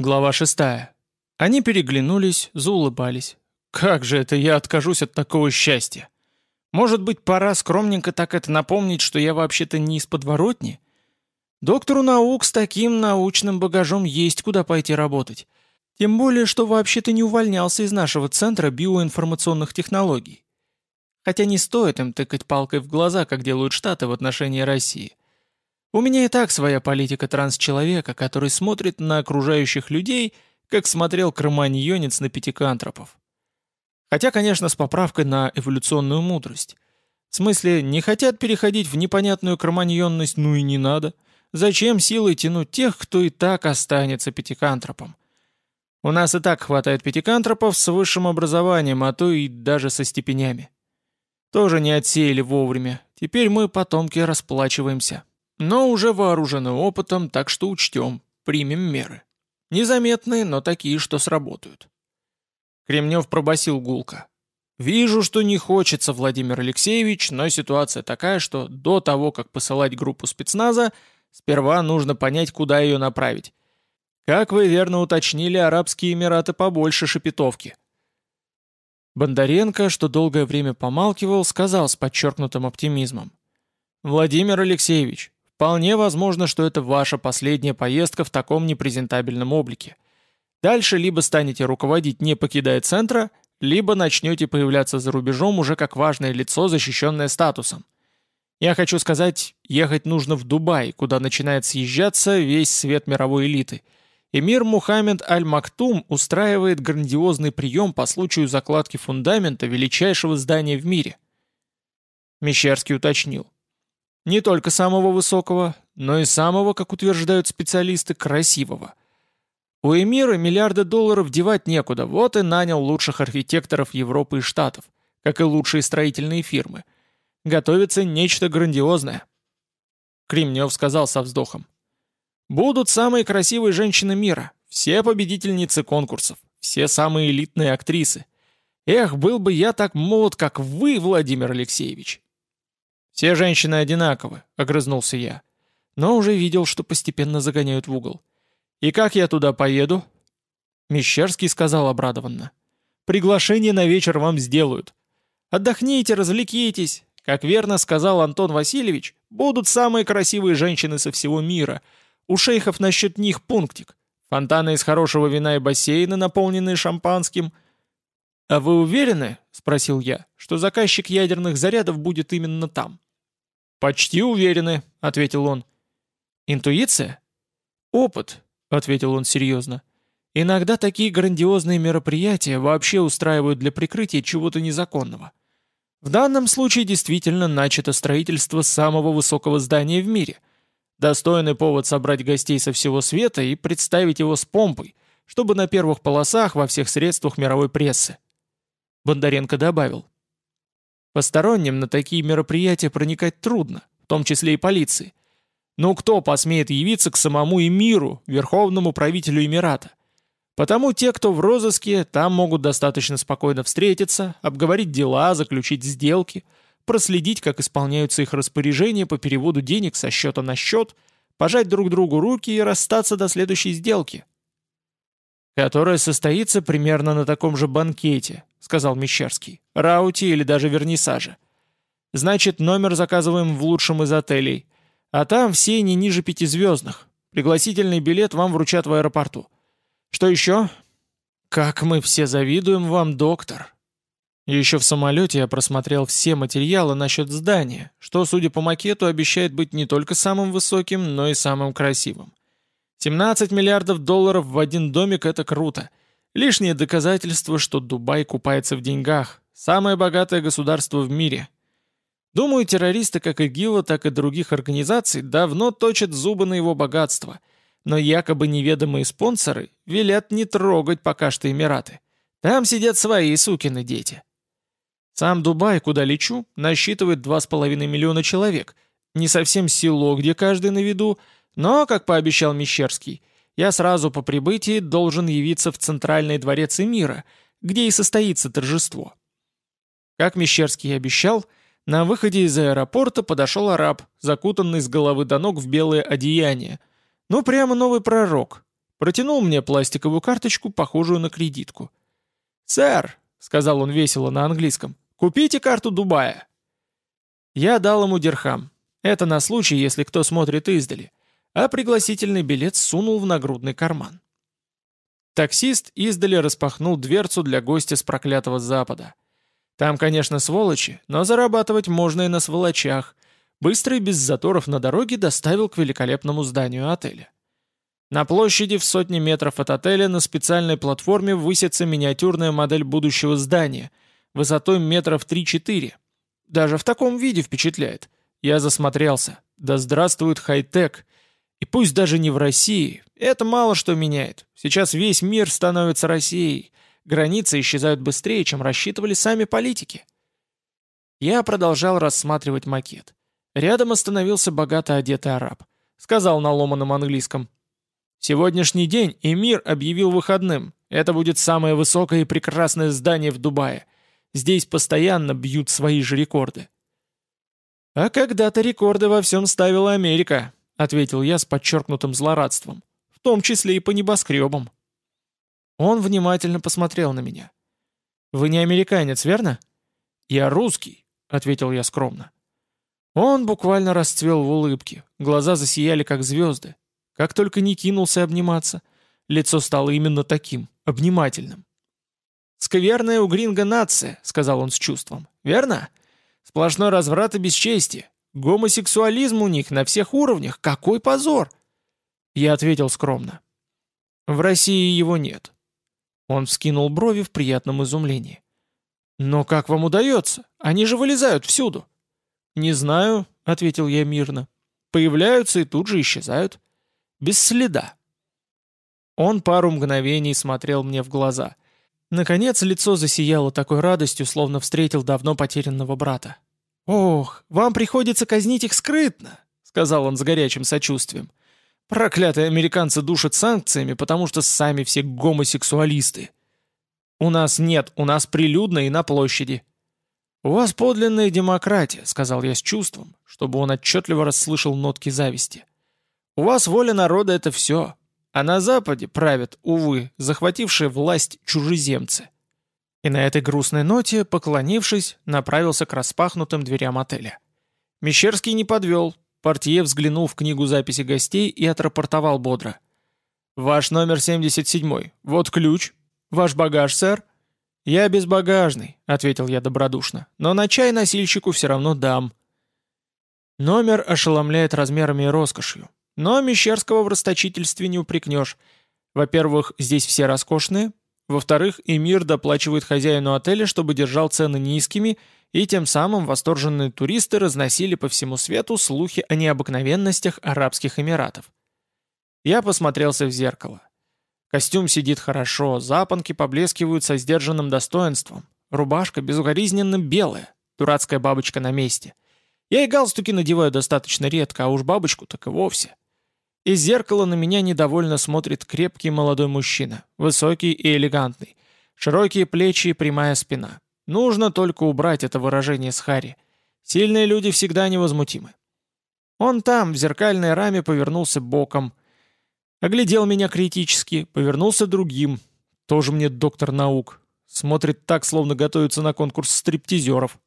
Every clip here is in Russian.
Глава 6. Они переглянулись, заулыбались. «Как же это я откажусь от такого счастья? Может быть, пора скромненько так это напомнить, что я вообще-то не из подворотни? Доктору наук с таким научным багажом есть куда пойти работать. Тем более, что вообще-то не увольнялся из нашего центра биоинформационных технологий. Хотя не стоит им тыкать палкой в глаза, как делают Штаты в отношении России. У меня и так своя политика трансчеловека, который смотрит на окружающих людей, как смотрел кроманьонец на пятикантропов. Хотя, конечно, с поправкой на эволюционную мудрость. В смысле, не хотят переходить в непонятную кроманьонность, ну и не надо. Зачем силой тянуть тех, кто и так останется пятикантропом? У нас и так хватает пятикантропов с высшим образованием, а то и даже со степенями. Тоже не отсеяли вовремя. Теперь мы, потомки, расплачиваемся. Но уже вооружены опытом, так что учтем, примем меры. Незаметные, но такие, что сработают. Кремнев пробасил гулко. «Вижу, что не хочется, Владимир Алексеевич, но ситуация такая, что до того, как посылать группу спецназа, сперва нужно понять, куда ее направить. Как вы верно уточнили, Арабские Эмираты побольше шепетовки». Бондаренко, что долгое время помалкивал, сказал с подчеркнутым оптимизмом. «Владимир Алексеевич, Вполне возможно, что это ваша последняя поездка в таком непрезентабельном облике. Дальше либо станете руководить, не покидая центра, либо начнете появляться за рубежом уже как важное лицо, защищенное статусом. Я хочу сказать, ехать нужно в Дубай, куда начинает съезжаться весь свет мировой элиты. Эмир Мухаммед Аль-Мактум устраивает грандиозный прием по случаю закладки фундамента величайшего здания в мире. Мещерский уточнил. Не только самого высокого, но и самого, как утверждают специалисты, красивого. У Эмира миллиарды долларов девать некуда, вот и нанял лучших архитекторов Европы и Штатов, как и лучшие строительные фирмы. Готовится нечто грандиозное. Кремнев сказал со вздохом. «Будут самые красивые женщины мира, все победительницы конкурсов, все самые элитные актрисы. Эх, был бы я так молод, как вы, Владимир Алексеевич!» «Все женщины одинаковы», — огрызнулся я. Но уже видел, что постепенно загоняют в угол. «И как я туда поеду?» Мещерский сказал обрадованно. «Приглашение на вечер вам сделают. Отдохните, развлекитесь. Как верно сказал Антон Васильевич, будут самые красивые женщины со всего мира. У шейхов насчет них пунктик. Фонтаны из хорошего вина и бассейны, наполненные шампанским. «А вы уверены, — спросил я, — что заказчик ядерных зарядов будет именно там?» «Почти уверены», — ответил он. «Интуиция?» «Опыт», — ответил он серьезно. «Иногда такие грандиозные мероприятия вообще устраивают для прикрытия чего-то незаконного. В данном случае действительно начато строительство самого высокого здания в мире. Достойный повод собрать гостей со всего света и представить его с помпой, чтобы на первых полосах во всех средствах мировой прессы». Бондаренко добавил. Посторонним на такие мероприятия проникать трудно, в том числе и полиции. Но кто посмеет явиться к самому эмиру, верховному правителю Эмирата? Потому те, кто в розыске, там могут достаточно спокойно встретиться, обговорить дела, заключить сделки, проследить, как исполняются их распоряжения по переводу денег со счета на счет, пожать друг другу руки и расстаться до следующей сделки. «Которая состоится примерно на таком же банкете», — сказал Мещерский. «Рауте или даже вернисаже. Значит, номер заказываем в лучшем из отелей. А там все не ниже пятизвездных. Пригласительный билет вам вручат в аэропорту. Что еще?» «Как мы все завидуем вам, доктор!» Еще в самолете я просмотрел все материалы насчет здания, что, судя по макету, обещает быть не только самым высоким, но и самым красивым. 17 миллиардов долларов в один домик – это круто. Лишнее доказательство, что Дубай купается в деньгах. Самое богатое государство в мире. Думаю, террористы как ИГИЛа, так и других организаций давно точат зубы на его богатство. Но якобы неведомые спонсоры велят не трогать пока что Эмираты. Там сидят свои сукины дети. Сам Дубай, куда лечу, насчитывает 2,5 миллиона человек. Не совсем село, где каждый на виду – но, как пообещал Мещерский, я сразу по прибытии должен явиться в Центральный дворец Эмира, где и состоится торжество. Как Мещерский обещал, на выходе из аэропорта подошел араб, закутанный с головы до ног в белое одеяние. Ну, прямо новый пророк. Протянул мне пластиковую карточку, похожую на кредитку. «Сэр», — сказал он весело на английском, — «купите карту Дубая». Я дал ему дирхам. Это на случай, если кто смотрит издали. А пригласительный билет сунул в нагрудный карман. Таксист издали распахнул дверцу для гостя с проклятого запада. Там, конечно, сволочи, но зарабатывать можно и на сволочах. Быстро и без заторов на дороге доставил к великолепному зданию отеля. На площади в сотни метров от отеля на специальной платформе высится миниатюрная модель будущего здания, высотой метров 3-4. Даже в таком виде впечатляет. Я засмотрелся. Да здравствует хай-тек. И пусть даже не в России, это мало что меняет. Сейчас весь мир становится Россией. Границы исчезают быстрее, чем рассчитывали сами политики. Я продолжал рассматривать макет. Рядом остановился богато одетый араб. Сказал на ломаном английском. «Сегодняшний день эмир объявил выходным. Это будет самое высокое и прекрасное здание в Дубае. Здесь постоянно бьют свои же рекорды». «А когда-то рекорды во всем ставила Америка», — ответил я с подчеркнутым злорадством в том числе и по небоскребам. Он внимательно посмотрел на меня. «Вы не американец, верно?» «Я русский», — ответил я скромно. Он буквально расцвел в улыбке, глаза засияли как звезды. Как только не кинулся обниматься, лицо стало именно таким, обнимательным. «Скверная у Гринга нация», — сказал он с чувством. «Верно? Сплошной разврат и бесчестие. Гомосексуализм у них на всех уровнях. Какой позор! Я ответил скромно. В России его нет. Он вскинул брови в приятном изумлении. «Но как вам удается? Они же вылезают всюду!» «Не знаю», — ответил я мирно. «Появляются и тут же исчезают. Без следа». Он пару мгновений смотрел мне в глаза. Наконец лицо засияло такой радостью, словно встретил давно потерянного брата. «Ох, вам приходится казнить их скрытно», — сказал он с горячим сочувствием. Проклятые американцы душат санкциями, потому что сами все гомосексуалисты. У нас нет, у нас прилюдно и на площади. «У вас подлинная демократия», — сказал я с чувством, чтобы он отчетливо расслышал нотки зависти. «У вас воля народа — это все, а на Западе правят, увы, захватившие власть чужеземцы». И на этой грустной ноте, поклонившись, направился к распахнутым дверям отеля. Мещерский не подвел, Портье взглянул в книгу записи гостей и отрапортовал бодро. «Ваш номер 77. Вот ключ. Ваш багаж, сэр?» «Я безбагажный», — ответил я добродушно, «но на чай носильщику все равно дам». Номер ошеломляет размерами и роскошью. Но Мещерского в расточительстве не упрекнешь. Во-первых, здесь все роскошные. Во-вторых, Эмир доплачивает хозяину отеля, чтобы держал цены низкими и тем самым восторженные туристы разносили по всему свету слухи о необыкновенностях Арабских Эмиратов. Я посмотрелся в зеркало. Костюм сидит хорошо, запонки поблескивают со сдержанным достоинством, рубашка безукоризненно белая, дурацкая бабочка на месте. Я и галстуки надеваю достаточно редко, а уж бабочку так и вовсе. Из зеркала на меня недовольно смотрит крепкий молодой мужчина, высокий и элегантный, широкие плечи и прямая спина. Нужно только убрать это выражение с Хари. Сильные люди всегда невозмутимы. Он там, в зеркальной раме, повернулся боком. Оглядел меня критически, повернулся другим. Тоже мне доктор наук. Смотрит так, словно готовится на конкурс стриптизеров.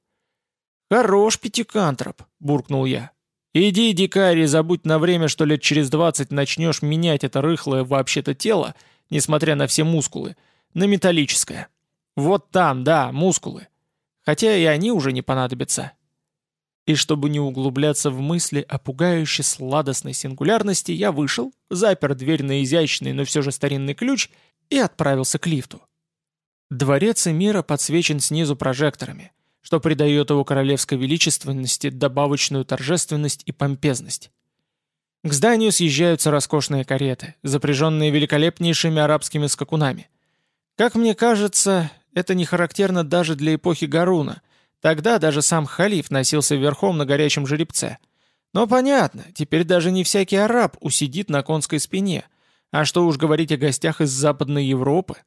«Хорош, пятикантроп», — буркнул я. «Иди, дикарь, и забудь на время, что лет через двадцать начнешь менять это рыхлое вообще-то тело, несмотря на все мускулы, на металлическое». Вот там, да, мускулы. Хотя и они уже не понадобятся. И чтобы не углубляться в мысли о пугающе сладостной сингулярности, я вышел, запер дверь на изящный, но все же старинный ключ и отправился к лифту. Дворец Эмира подсвечен снизу прожекторами, что придает его королевской величественности добавочную торжественность и помпезность. К зданию съезжаются роскошные кареты, запряженные великолепнейшими арабскими скакунами. Как мне кажется, это не характерно даже для эпохи Гаруна. Тогда даже сам халиф носился верхом на горячем жеребце. Но понятно, теперь даже не всякий араб усидит на конской спине. А что уж говорить о гостях из Западной Европы.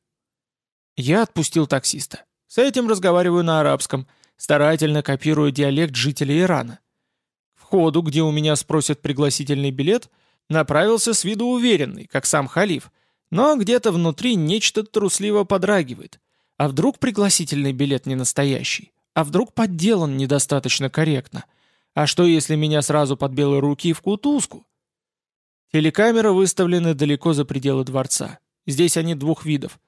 Я отпустил таксиста. С этим разговариваю на арабском, старательно копируя диалект жителей Ирана. В входу, где у меня спросят пригласительный билет, направился с виду уверенный, как сам халиф, Но где-то внутри нечто трусливо подрагивает. А вдруг пригласительный билет не настоящий? А вдруг подделан недостаточно корректно? А что, если меня сразу под белые руки в кутузку? Телекамеры выставлены далеко за пределы дворца. Здесь они двух видов.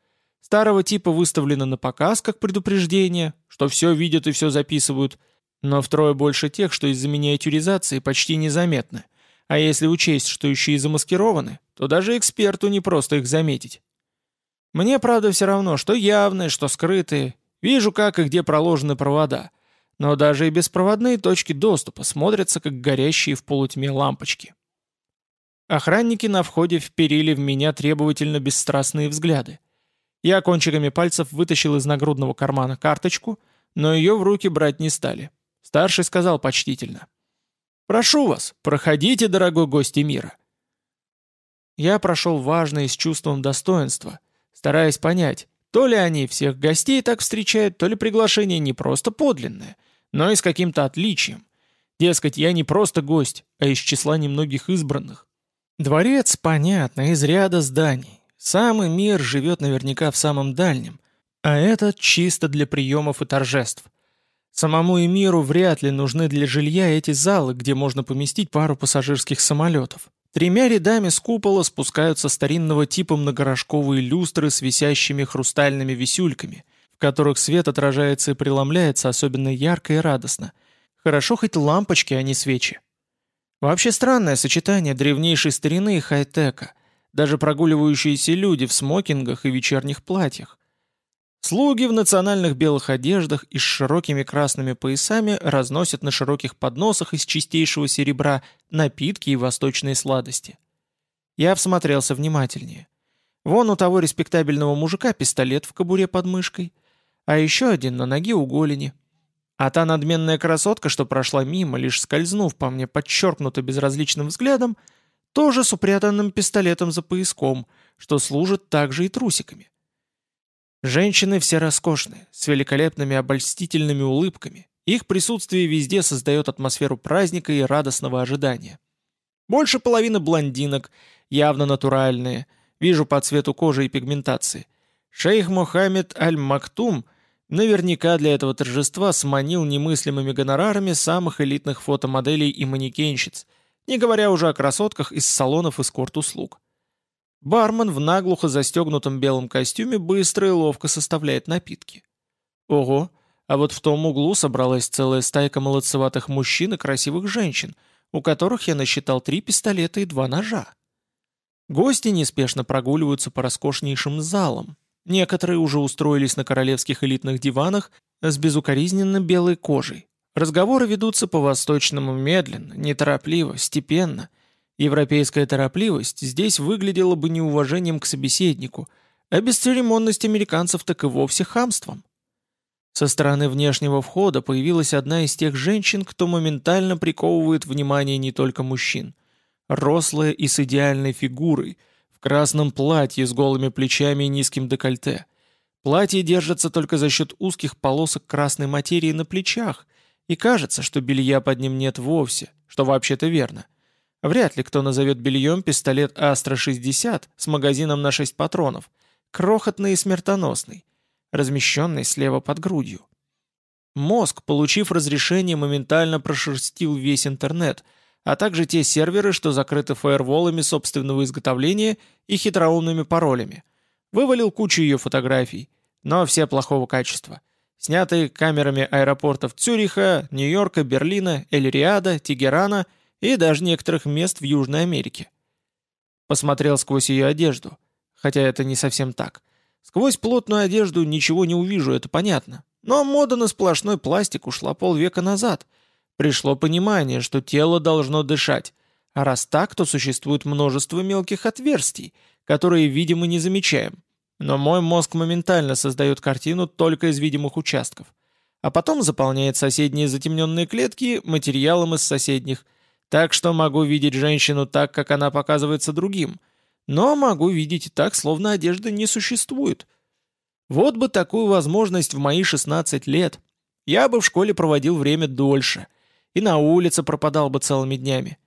Старого типа выставлены на показ, как предупреждение, что все видят и все записывают, но втрое больше тех, что из-за миниатюризации почти незаметны. А если учесть, что еще и замаскированы, то даже эксперту не просто их заметить. Мне, правда, все равно, что явные, что скрытые. Вижу, как и где проложены провода. Но даже и беспроводные точки доступа смотрятся, как горящие в полутьме лампочки. Охранники на входе вперили в меня требовательно бесстрастные взгляды. Я кончиками пальцев вытащил из нагрудного кармана карточку, но ее в руки брать не стали. Старший сказал почтительно. «Прошу вас, проходите, дорогой гость мира». Я прошел важно и с чувством достоинства, стараясь понять, то ли они всех гостей так встречают, то ли приглашение не просто подлинное, но и с каким-то отличием. Дескать, я не просто гость, а из числа немногих избранных. Дворец, понятно, из ряда зданий. Самый мир живет наверняка в самом дальнем, а этот чисто для приемов и торжеств. Самому Эмиру вряд ли нужны для жилья эти залы, где можно поместить пару пассажирских самолетов. Тремя рядами с купола спускаются старинного типа многорожковые люстры с висящими хрустальными висюльками, в которых свет отражается и преломляется особенно ярко и радостно. Хорошо хоть лампочки, а не свечи. Вообще странное сочетание древнейшей старины и хай-тека – даже прогуливающиеся люди в смокингах и вечерних платьях. Слуги в национальных белых одеждах и с широкими красными поясами разносят на широких подносах из чистейшего серебра напитки и восточные сладости. Я всмотрелся внимательнее. Вон у того респектабельного мужика пистолет в кобуре под мышкой, а еще один на ноге у голени. А та надменная красотка, что прошла мимо, лишь скользнув по мне подчеркнуто безразличным взглядом, — тоже с упрятанным пистолетом за пояском, что служит также и трусиками. Женщины все роскошные, с великолепными обольстительными улыбками. Их присутствие везде создает атмосферу праздника и радостного ожидания. Больше половины блондинок, явно натуральные, вижу по цвету кожи и пигментации. Шейх Мохаммед Аль-Мактум наверняка для этого торжества сманил немыслимыми гонорарами самых элитных фотомоделей и манекенщиц, не говоря уже о красотках из салонов эскорт-услуг. Бармен в наглухо застегнутом белом костюме быстро и ловко составляет напитки. Ого, а вот в том углу собралась целая стайка молодцеватых мужчин и красивых женщин, у которых я насчитал три пистолета и два ножа. Гости неспешно прогуливаются по роскошнейшим залам. Некоторые уже устроились на королевских элитных диванах с безукоризненно белой кожей, Разговоры ведутся по-восточному медленно, неторопливо, степенно. Европейская торопливость здесь выглядела бы неуважением к собеседнику, а бесцеремонность американцев так и вовсе хамством. Со стороны внешнего входа появилась одна из тех женщин, кто моментально приковывает внимание не только мужчин. Рослая и с идеальной фигурой, в красном платье с голыми плечами и низким декольте. Платье держится только за счет узких полосок красной материи на плечах – и кажется, что белья под ним нет вовсе, что вообще-то верно. Вряд ли кто назовет бельем пистолет Астра-60 с магазином на 6 патронов, крохотный и смертоносный, размещенный слева под грудью. Мозг, получив разрешение, моментально прошерстил весь интернет, а также те серверы, что закрыты фаерволами собственного изготовления и хитроумными паролями. Вывалил кучу ее фотографий, но все плохого качества снятые камерами аэропортов Цюриха, Нью-Йорка, Берлина, Эль-Риада, Тегерана и даже некоторых мест в Южной Америке. Посмотрел сквозь ее одежду, хотя это не совсем так. Сквозь плотную одежду ничего не увижу, это понятно. Но мода на сплошной пластик ушла полвека назад. Пришло понимание, что тело должно дышать. А раз так, то существует множество мелких отверстий, которые, видимо, не замечаем. Но мой мозг моментально создает картину только из видимых участков, а потом заполняет соседние затемненные клетки материалом из соседних, так что могу видеть женщину так, как она показывается другим, но могу видеть и так, словно одежды не существует. Вот бы такую возможность в мои 16 лет. Я бы в школе проводил время дольше, и на улице пропадал бы целыми днями.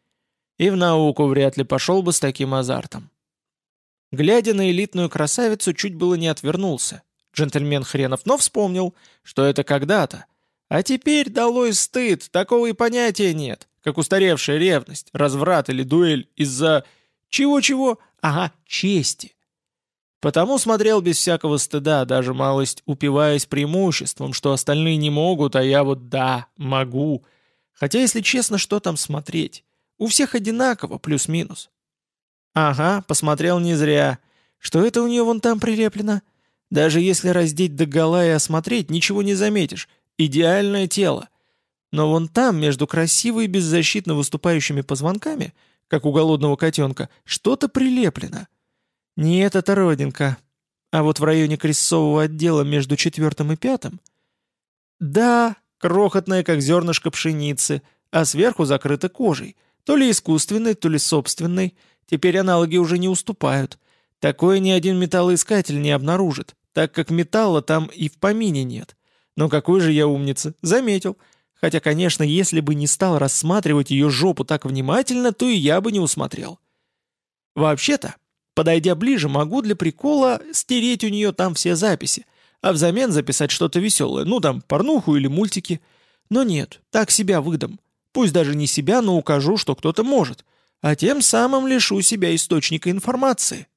И в науку вряд ли пошел бы с таким азартом. Глядя на элитную красавицу, чуть было не отвернулся. Джентльмен хренов, но вспомнил, что это когда-то. А теперь долой стыд, такого и понятия нет, как устаревшая ревность, разврат или дуэль из-за... Чего-чего? Ага, чести. Потому смотрел без всякого стыда, даже малость упиваясь преимуществом, что остальные не могут, а я вот да, могу. Хотя, если честно, что там смотреть? У всех одинаково, плюс-минус. Ага, посмотрел не зря. Что это у нее вон там прилеплено? Даже если раздеть до гола и осмотреть, ничего не заметишь. Идеальное тело. Но вон там, между красивой и беззащитно выступающими позвонками, как у голодного котенка, что-то прилеплено. Нет, это родинка. А вот в районе крестцового отдела между четвертым и пятым... Да, крохотная, как зернышко пшеницы, а сверху закрыта кожей. То ли искусственной, то ли собственной. Теперь аналоги уже не уступают. Такое ни один металлоискатель не обнаружит, так как металла там и в помине нет. Но какой же я умница, заметил. Хотя, конечно, если бы не стал рассматривать ее жопу так внимательно, то и я бы не усмотрел. Вообще-то, подойдя ближе, могу для прикола стереть у нее там все записи, а взамен записать что-то веселое, ну там, порнуху или мультики. Но нет, так себя выдам. Пусть даже не себя, но укажу, что кто-то может. А тем самым лишу себя источника информации.